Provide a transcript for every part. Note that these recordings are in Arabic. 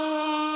ثم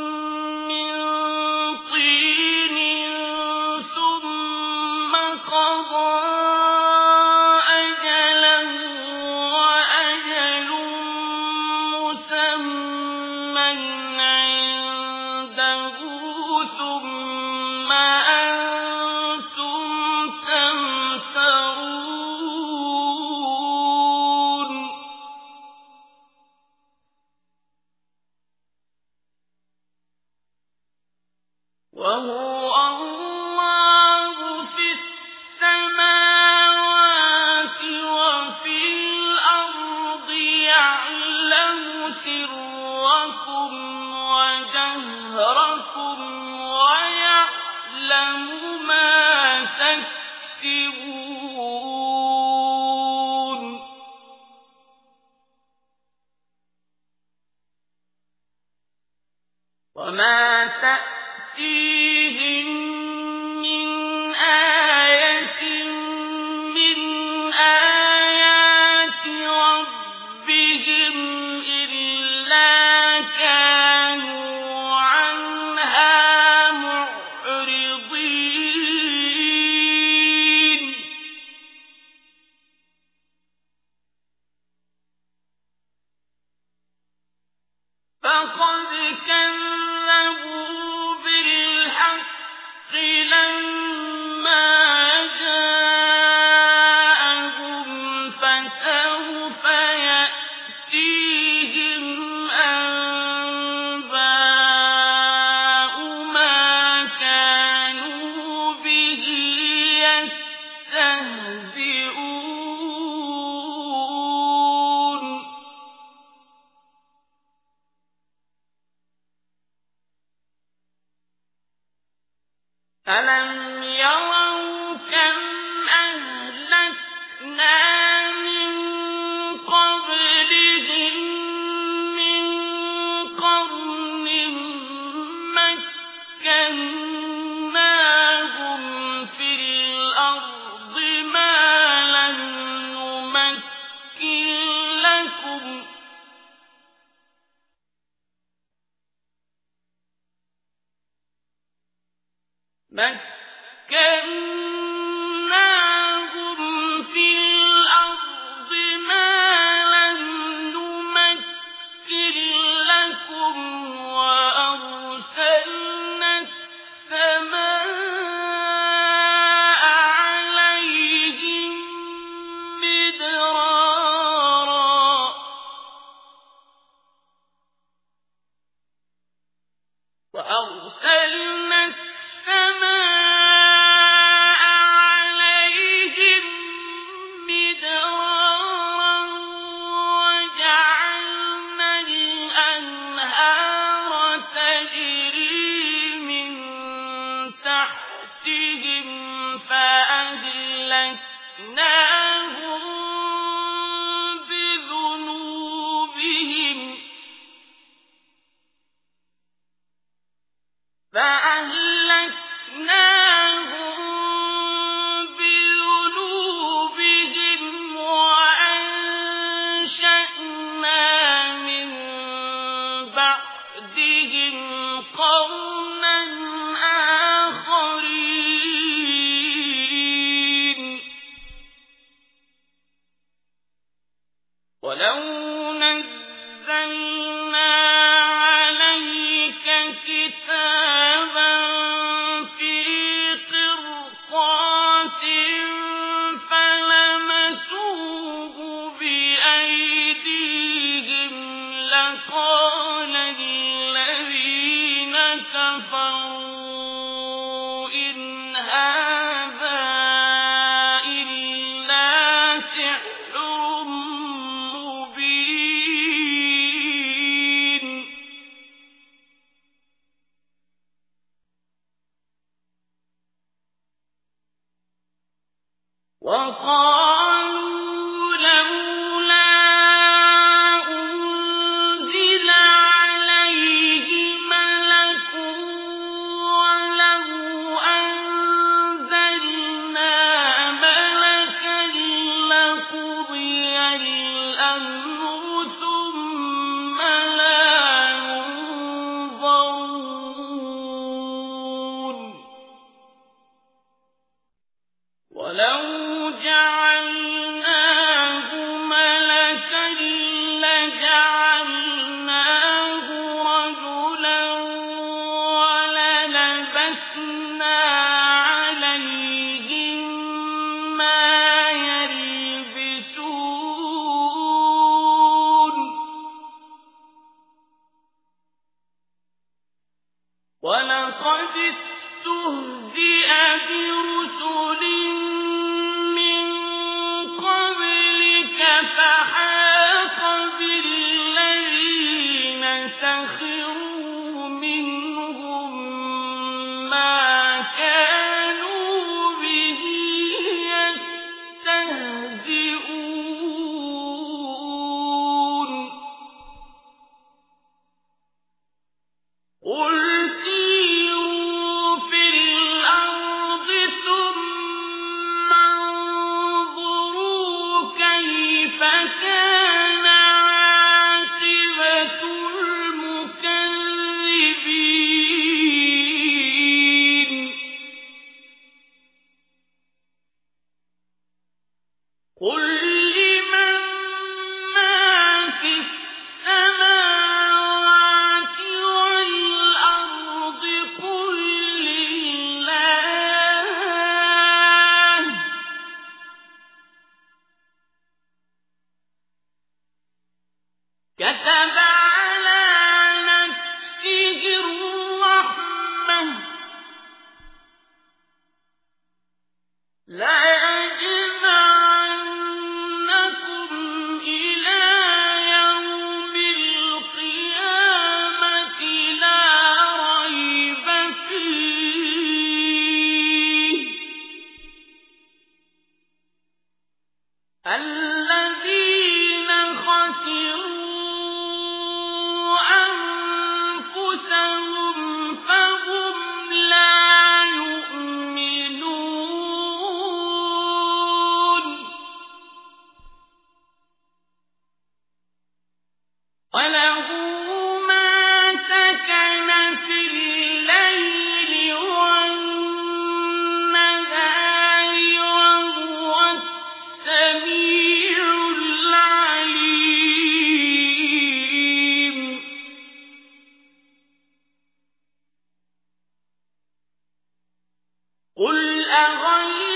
قل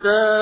حتى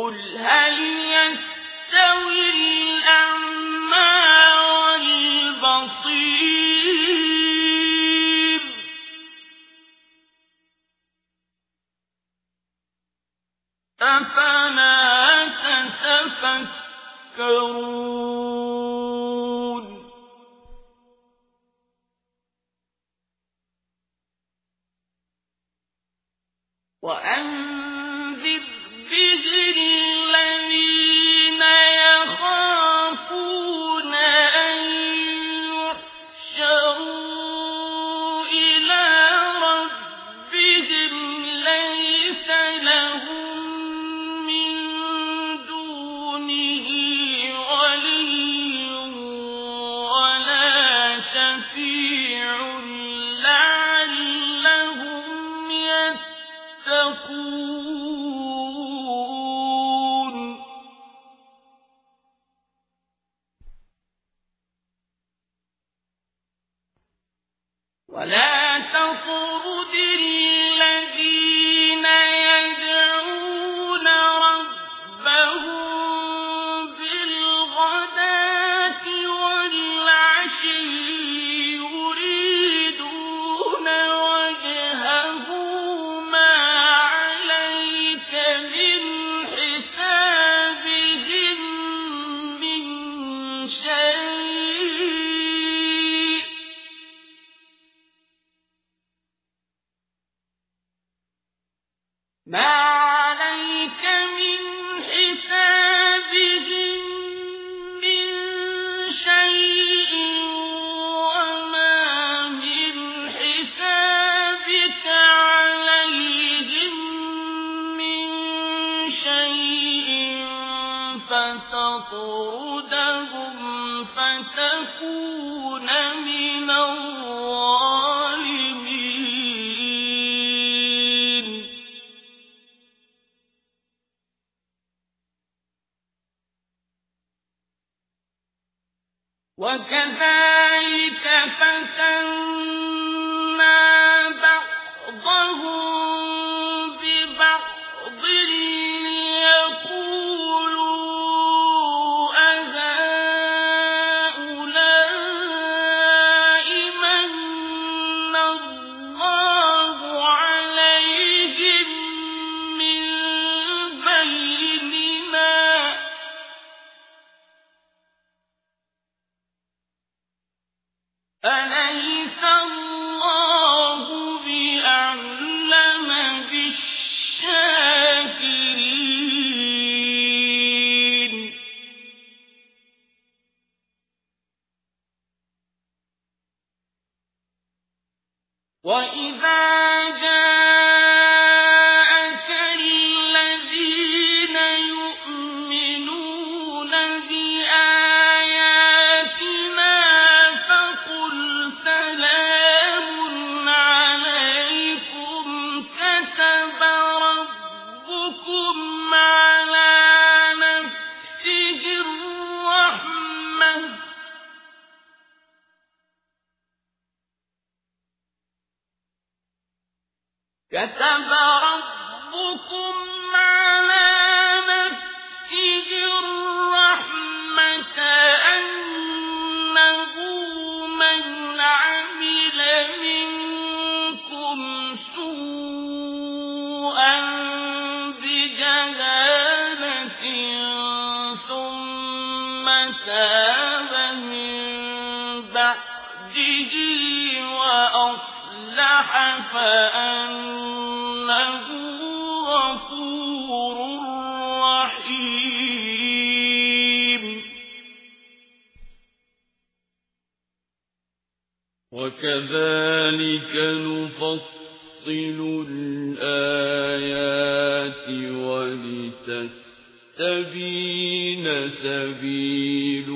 قل هل وكذلك نفصل الآيات ولتستبين سبيل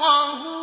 يفقهون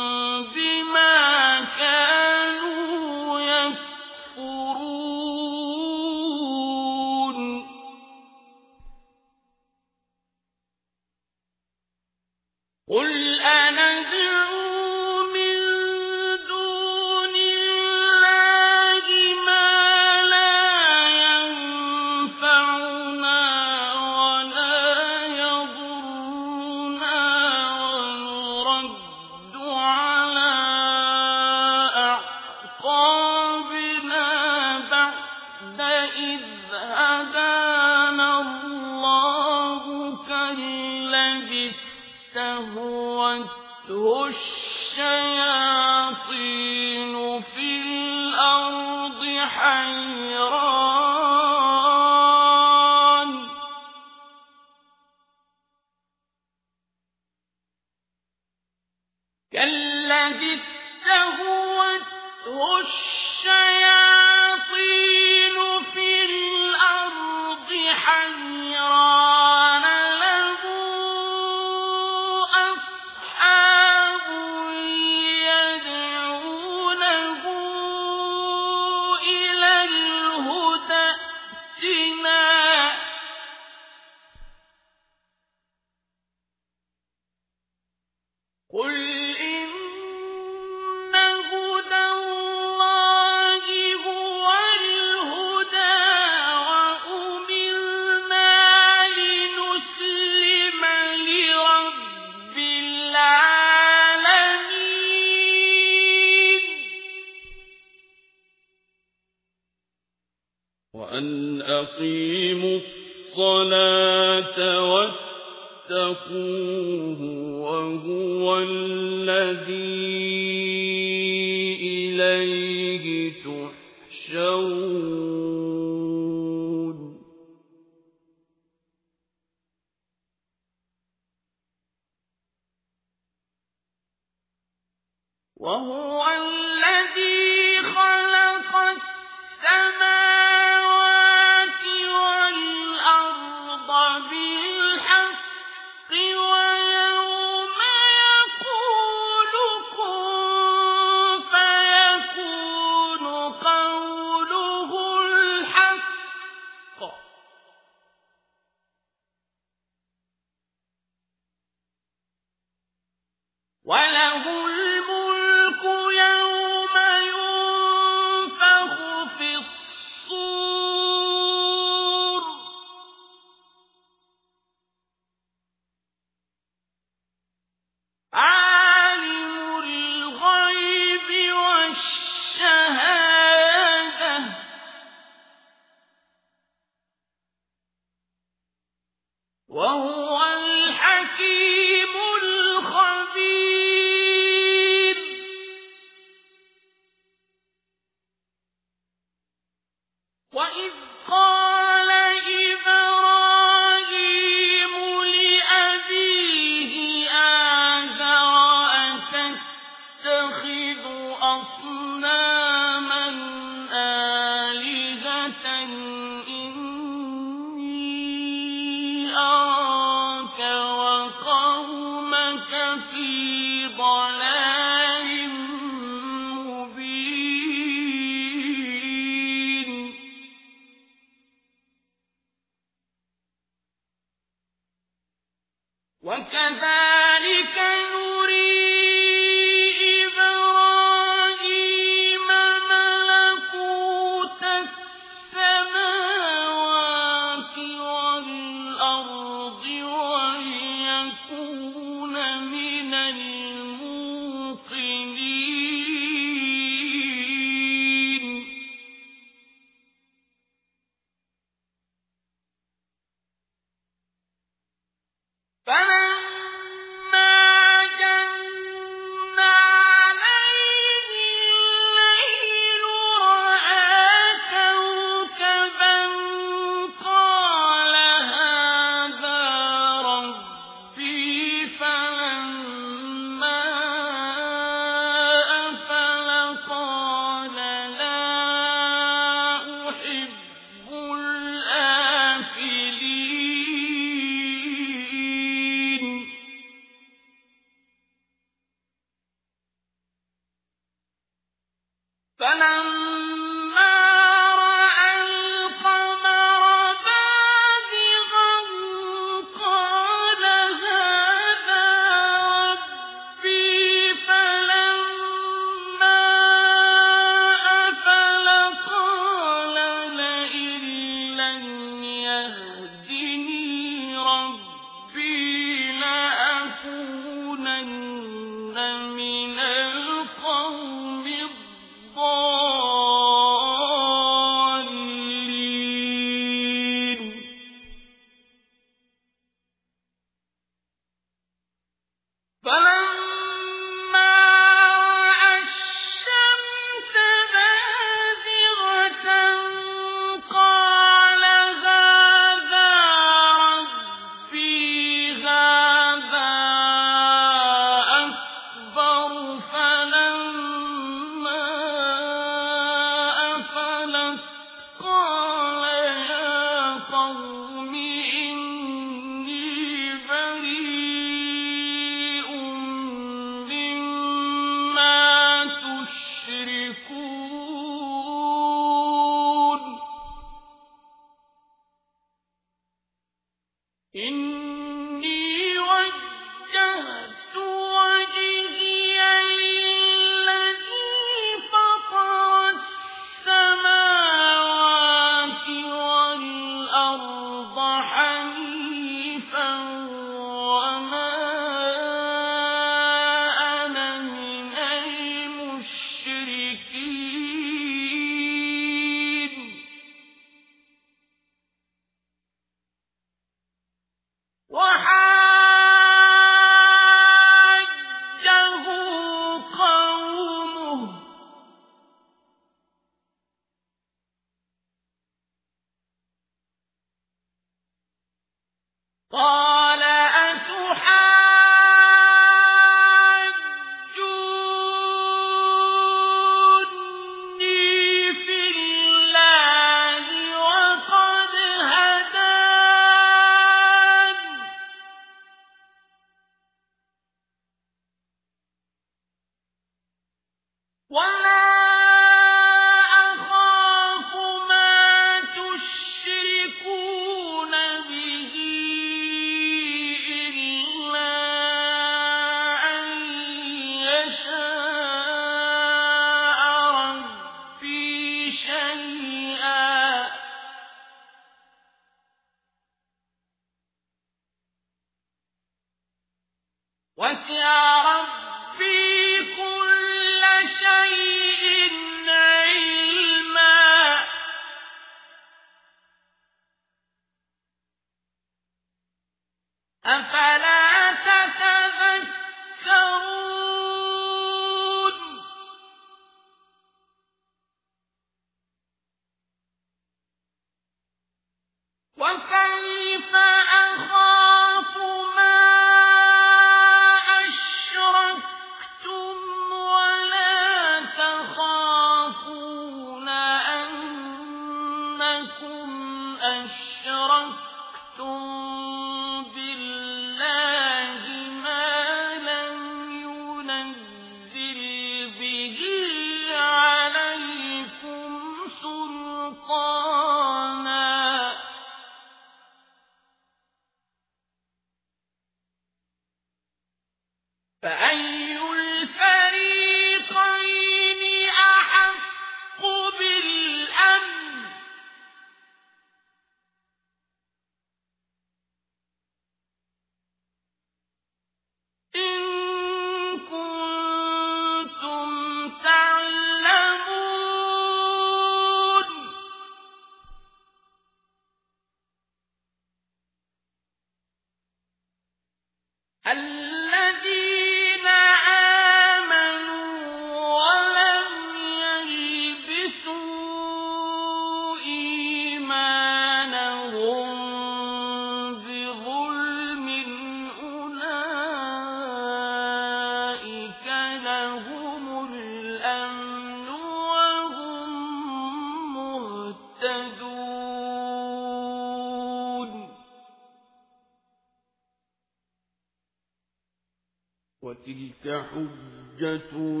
حجتنا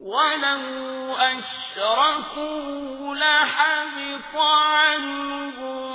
ولو أشركوا لحبط عنهم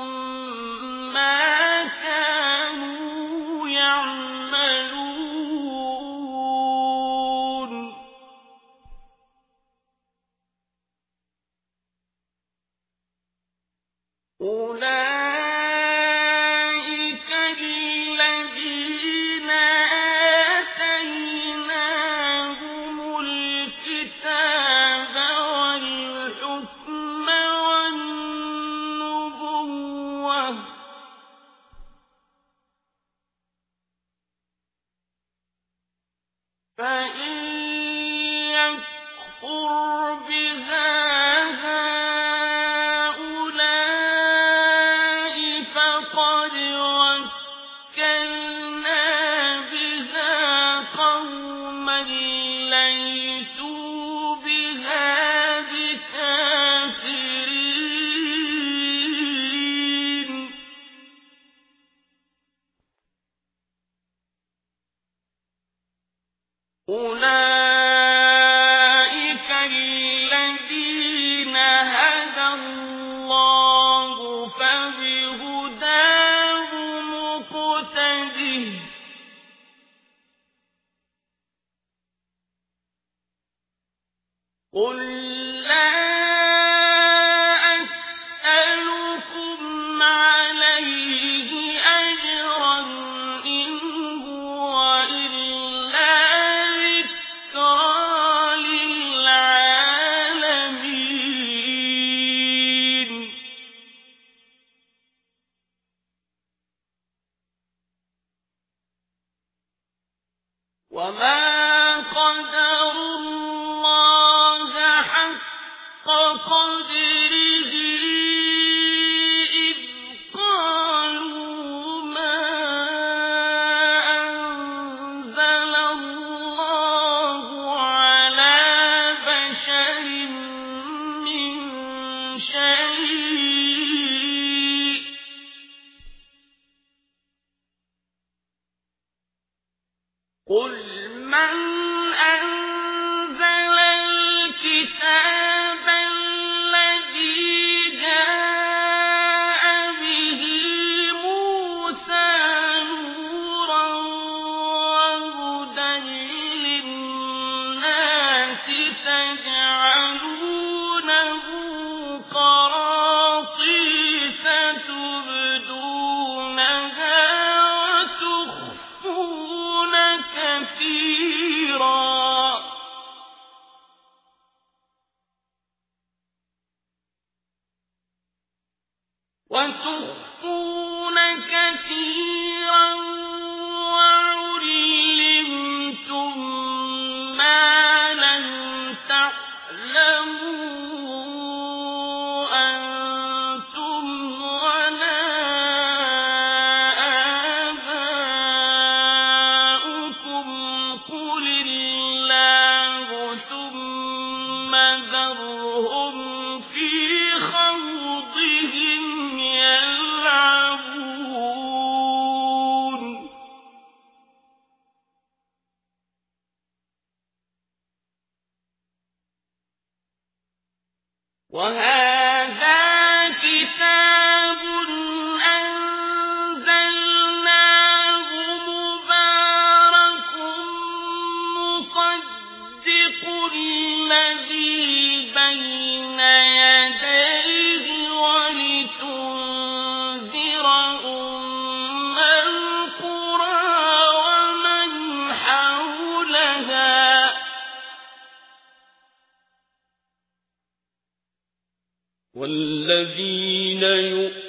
يؤمنون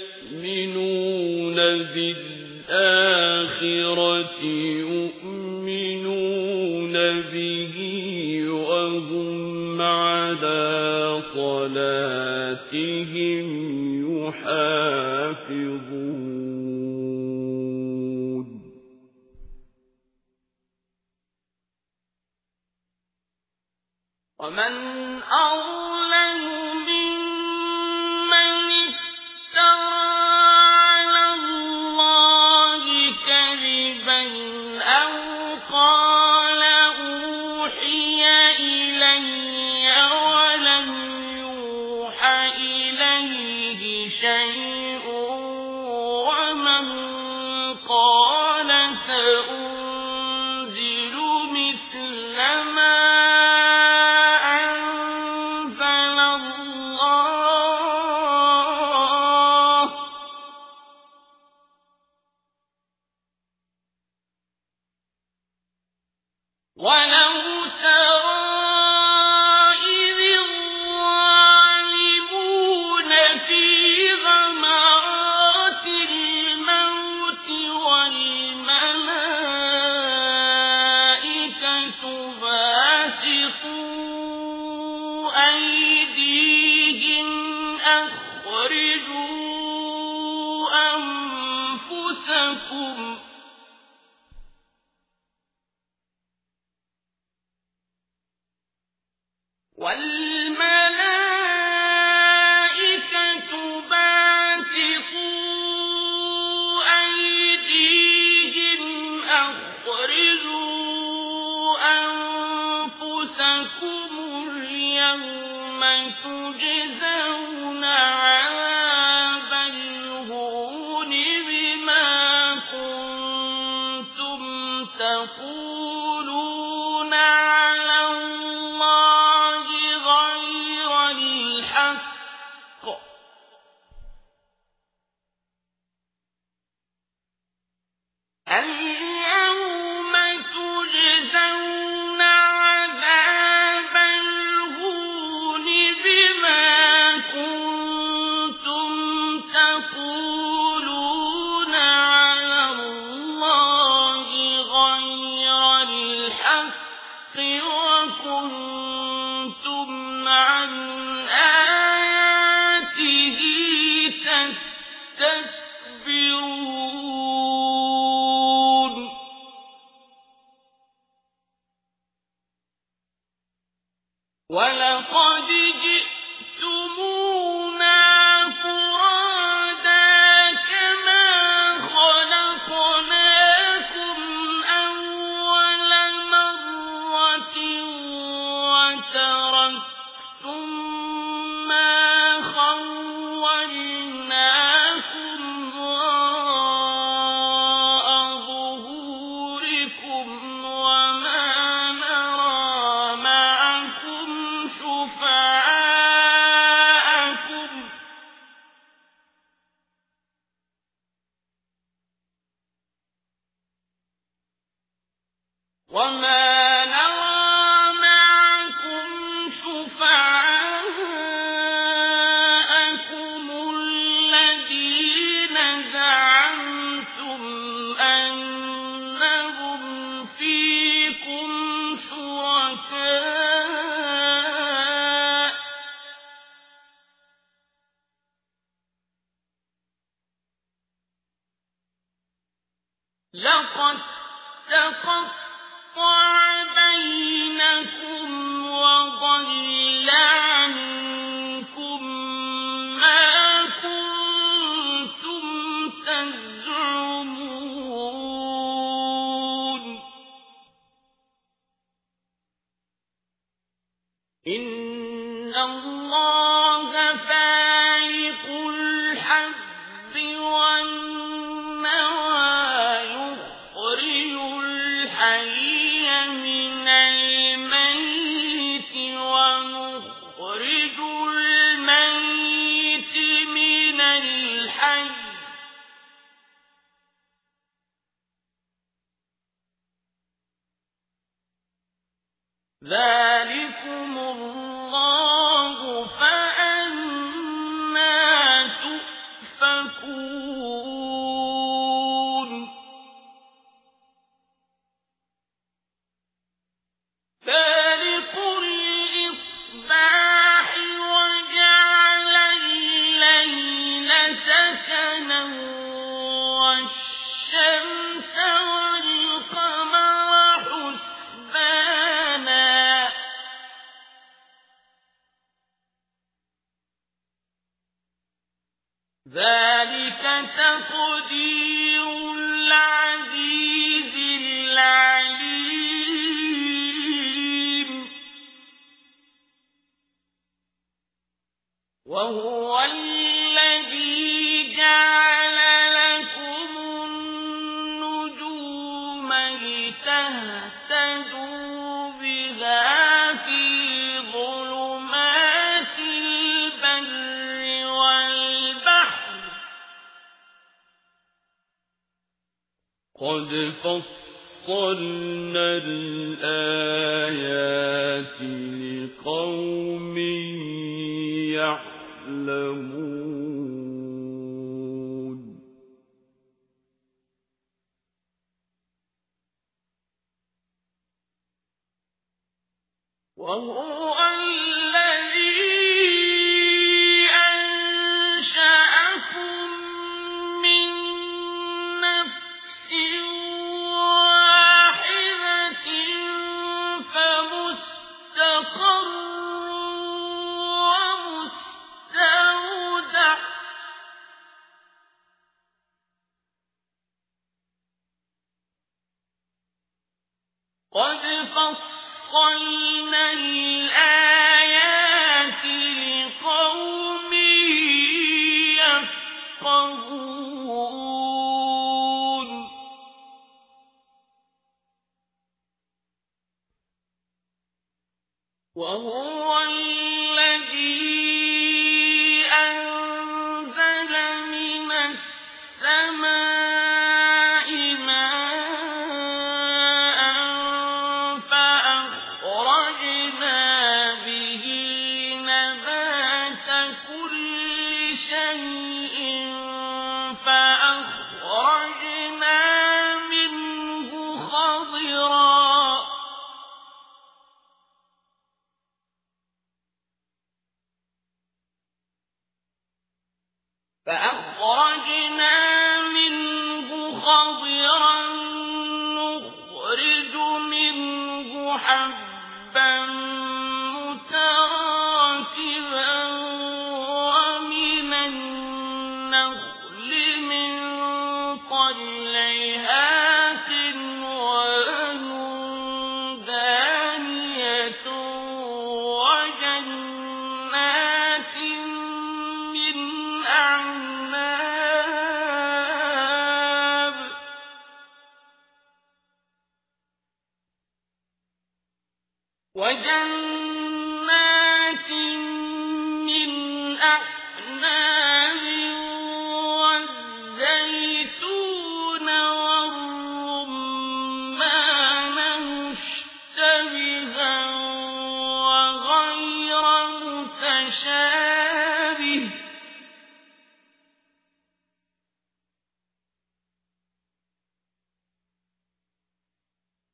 بالآخرة يؤمنون به وهم على صلاتهم يحافظون. ومن أرض إن الله فالق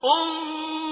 انظروا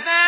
كتاب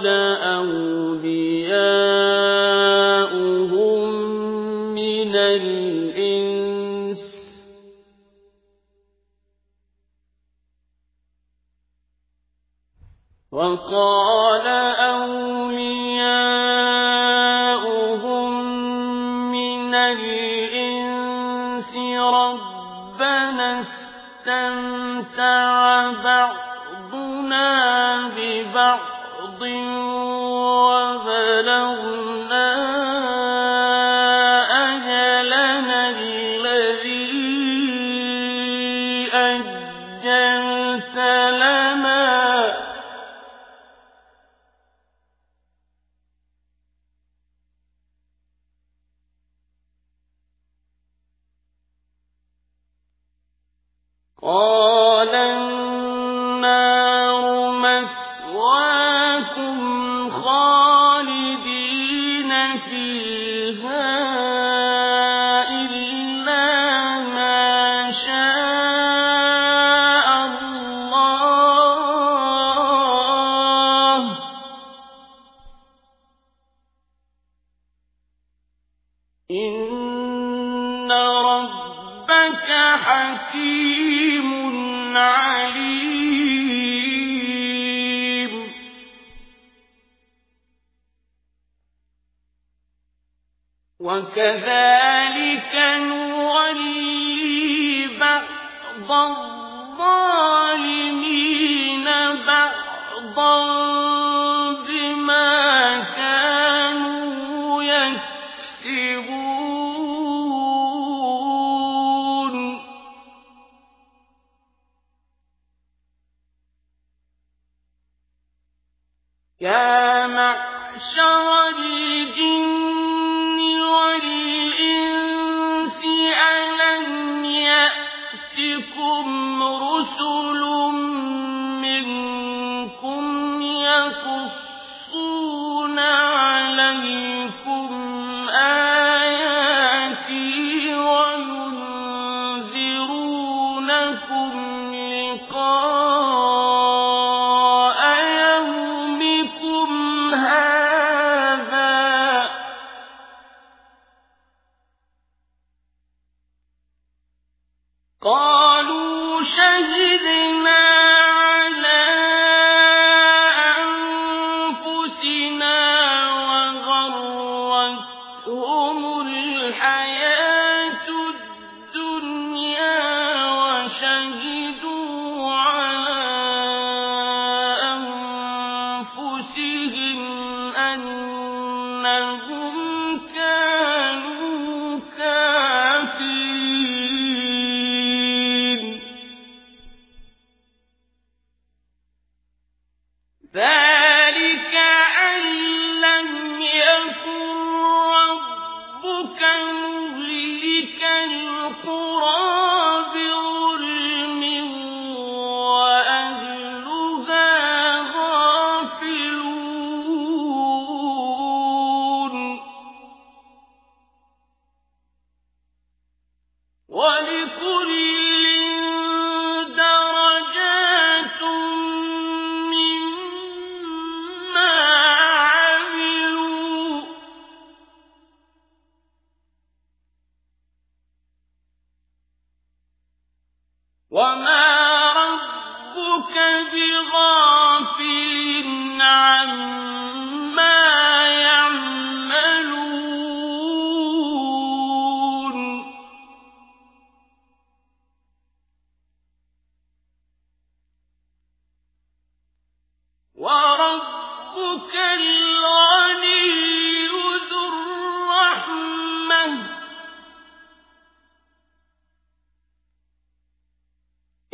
وقال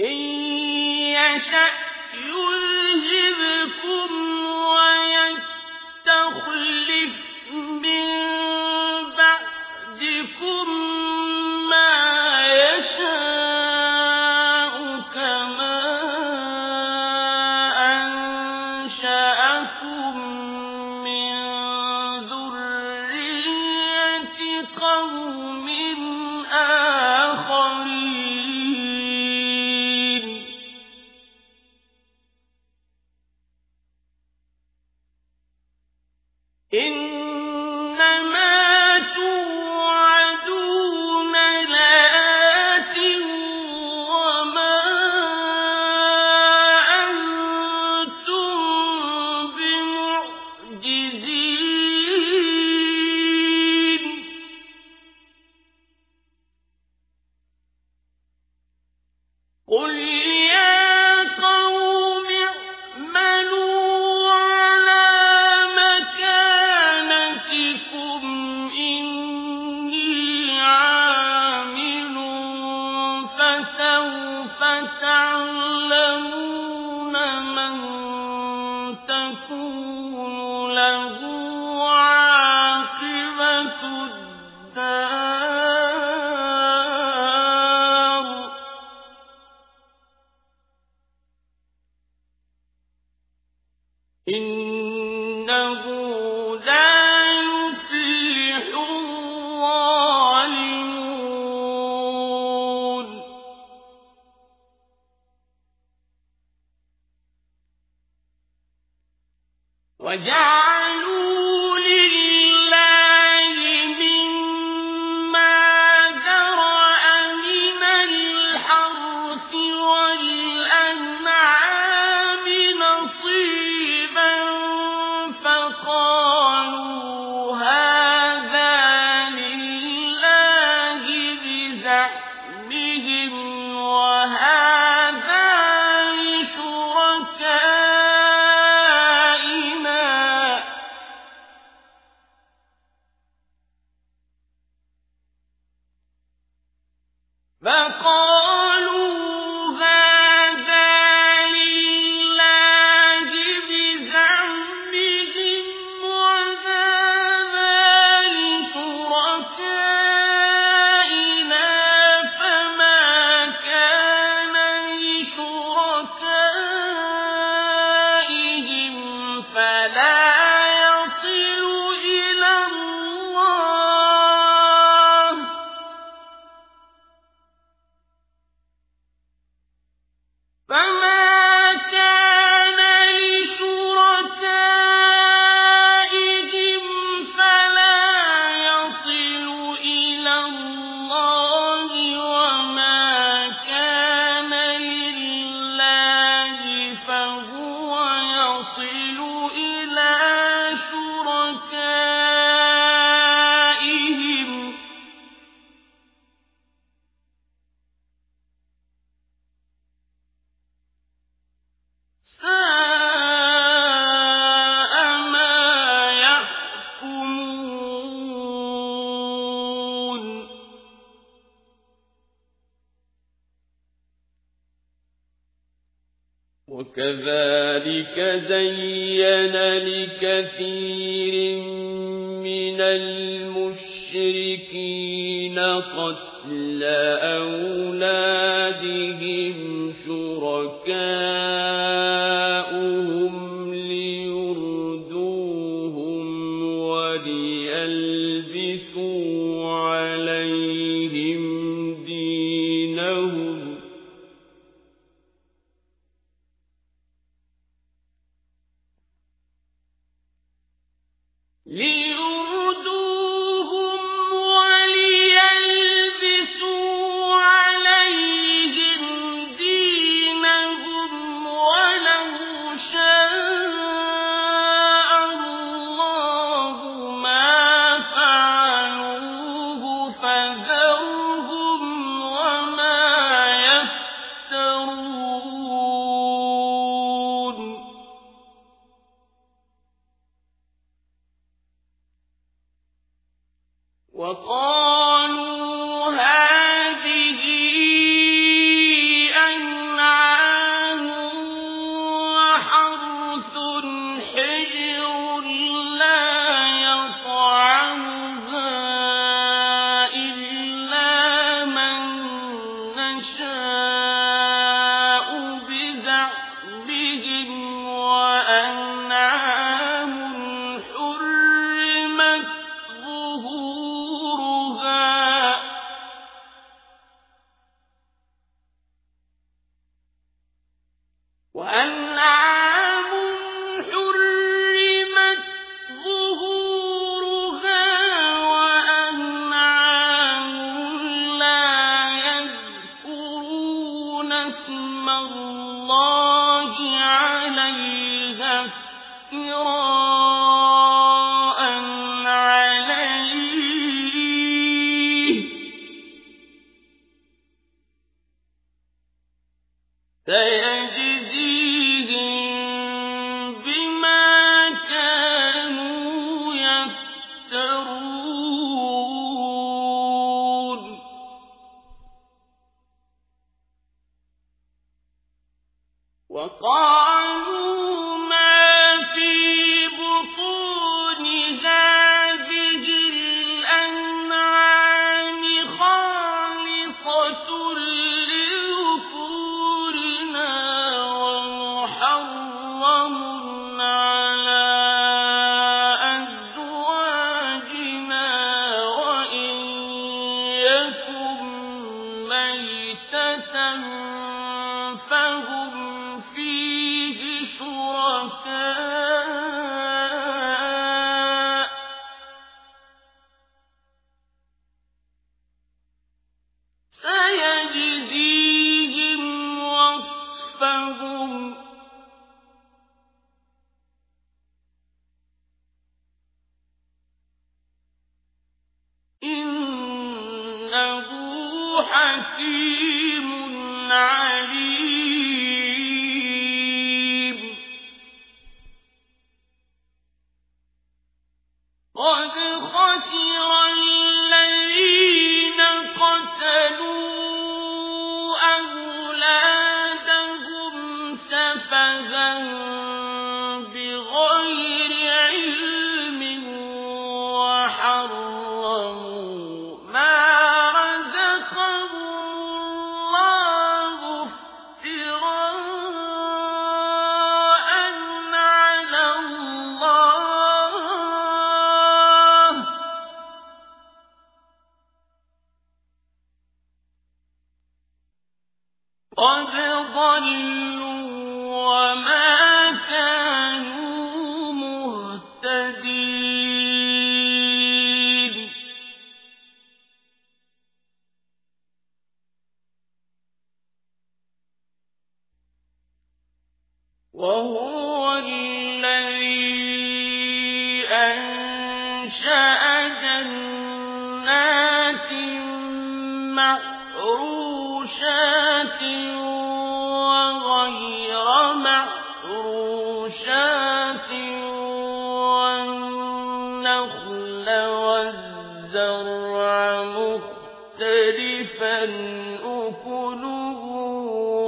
إن يشأ يذهبكم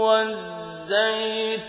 والزيتون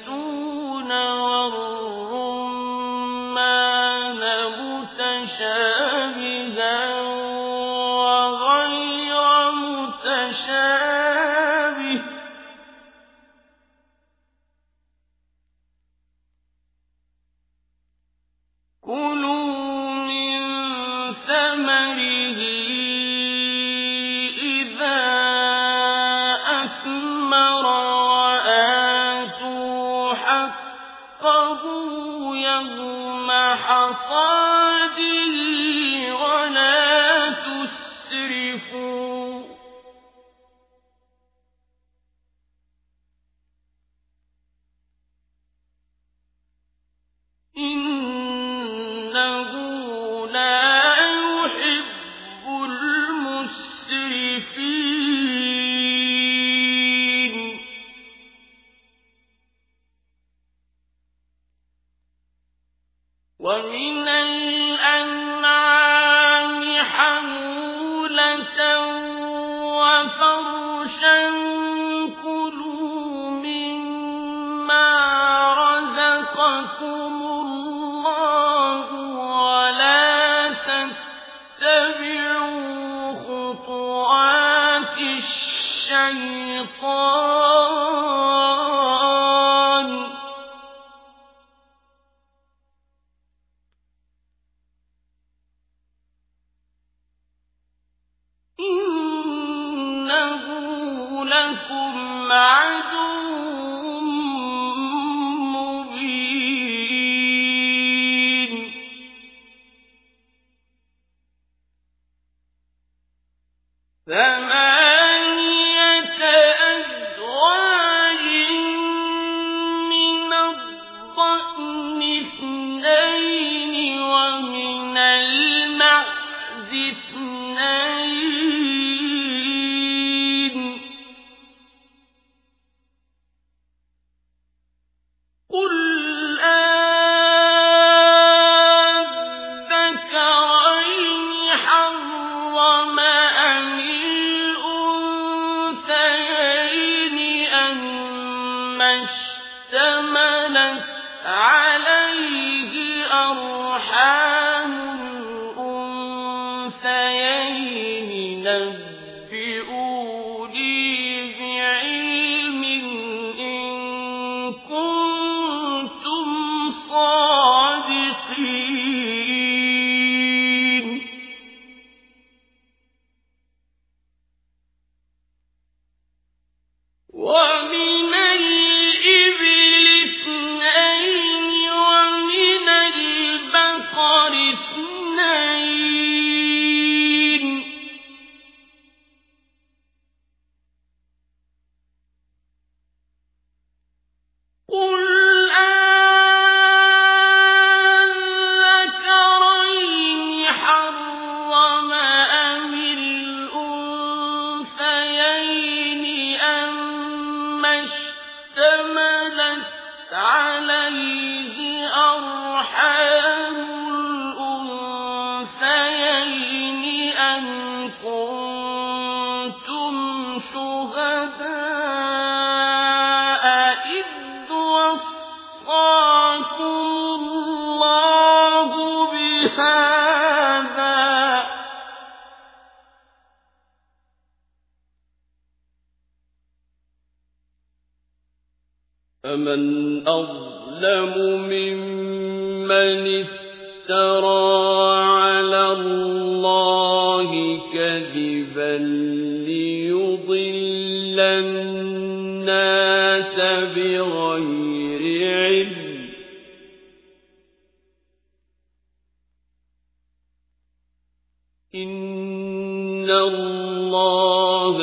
إن الله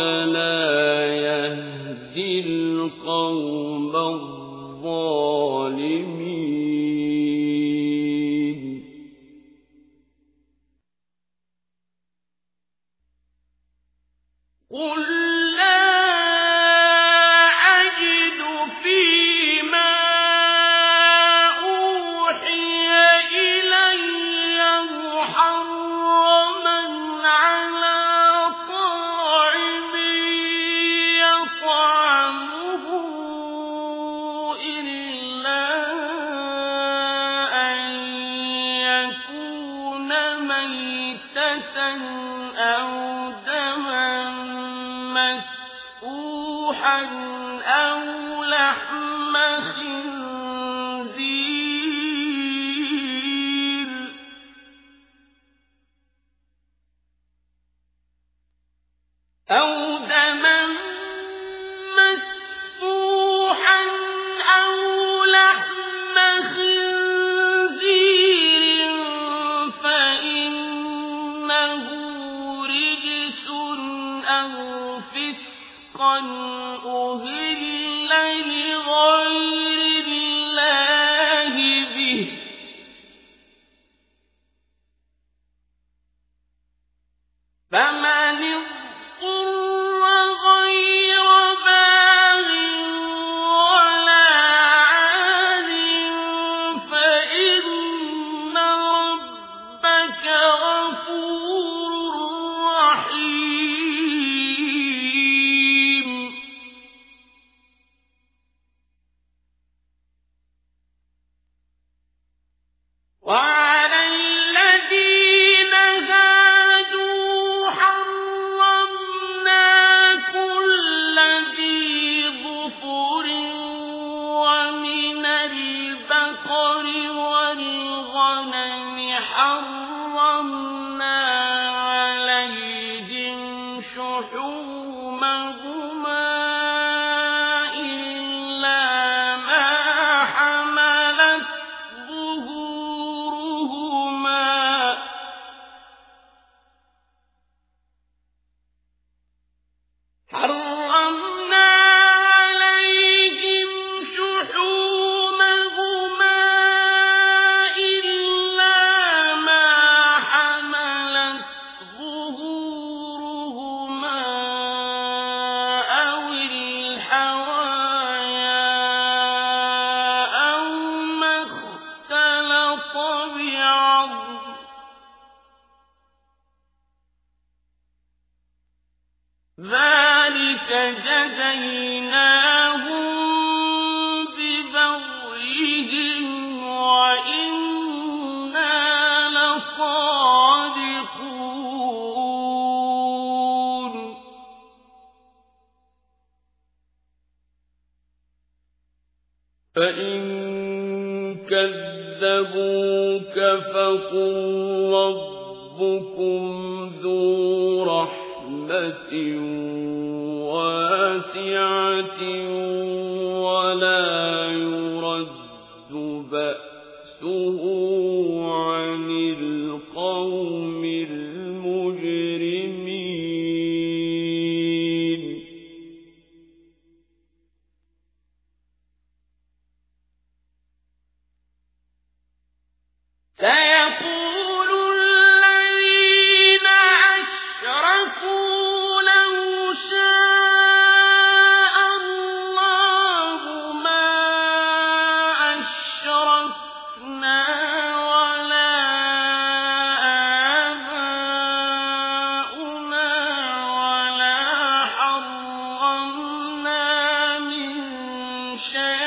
شَيْءٍ ۚ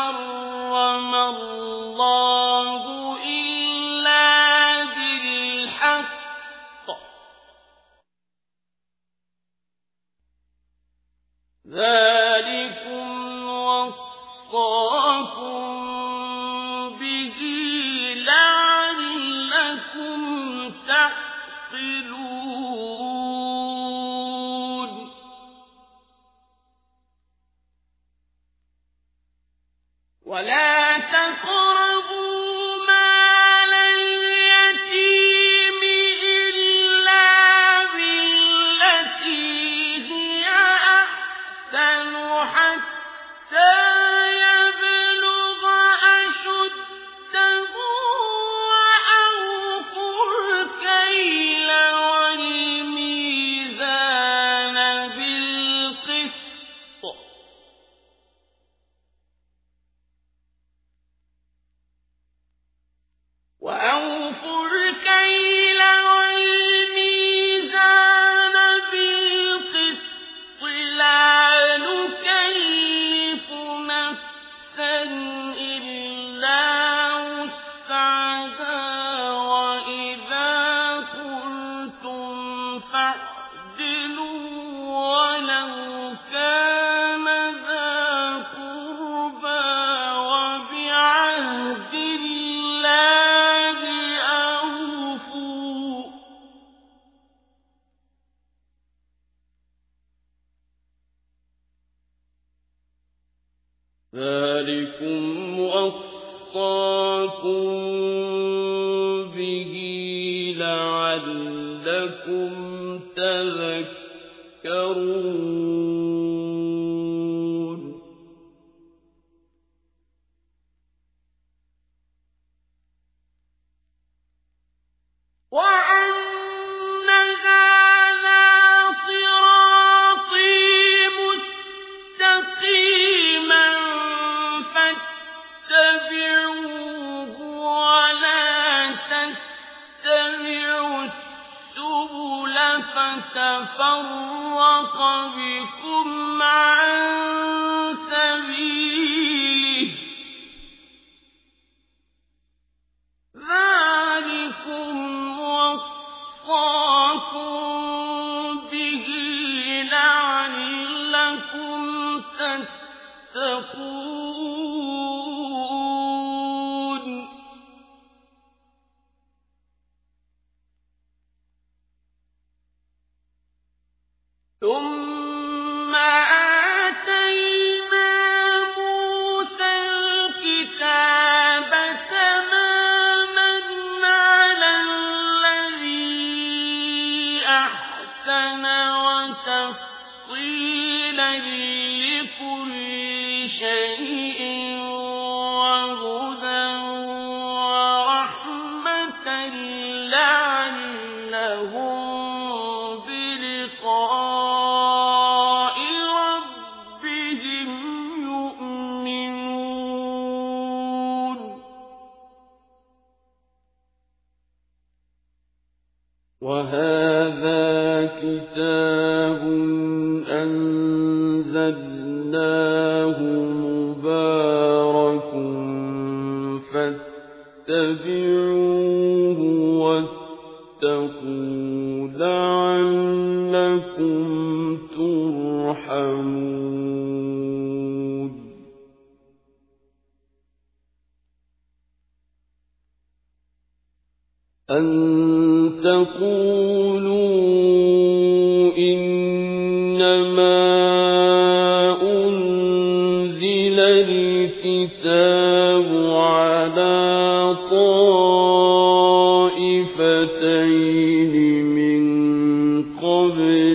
حرم الله قبلنا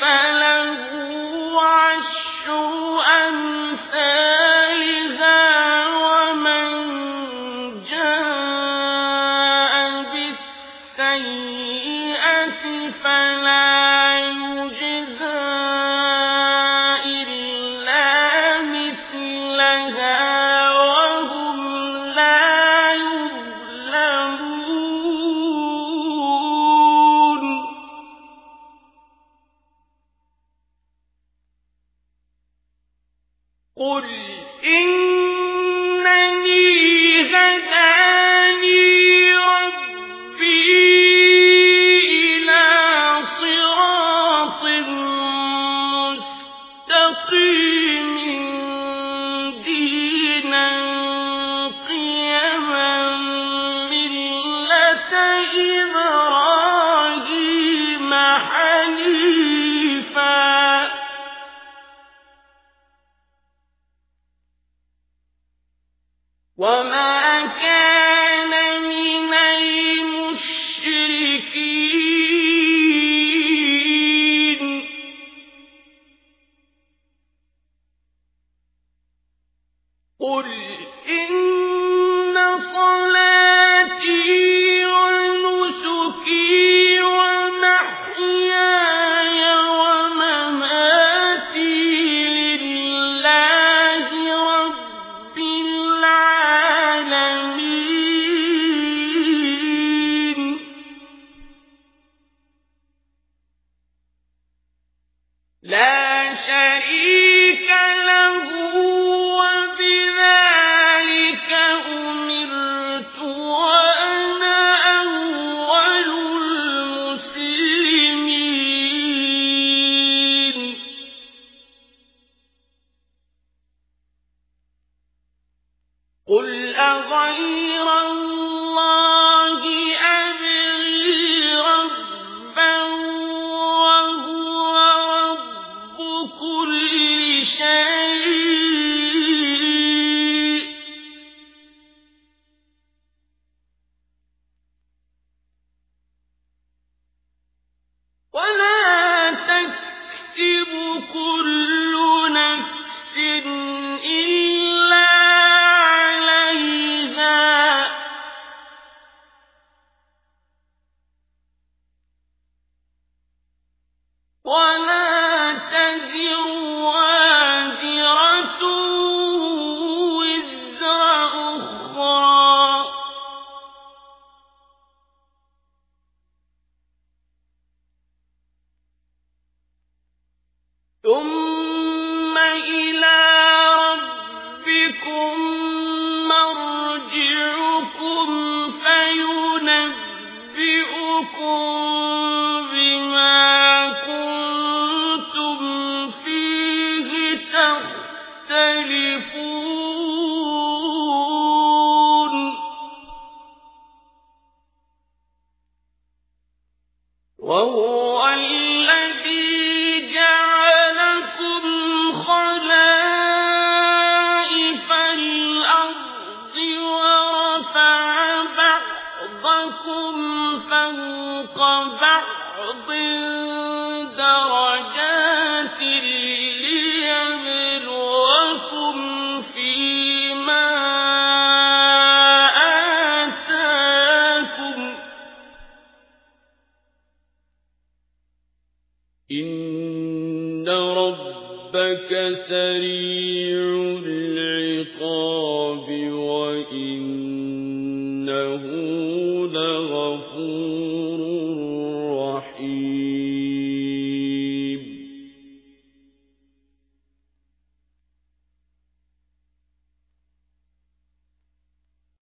فله عشر أمثالها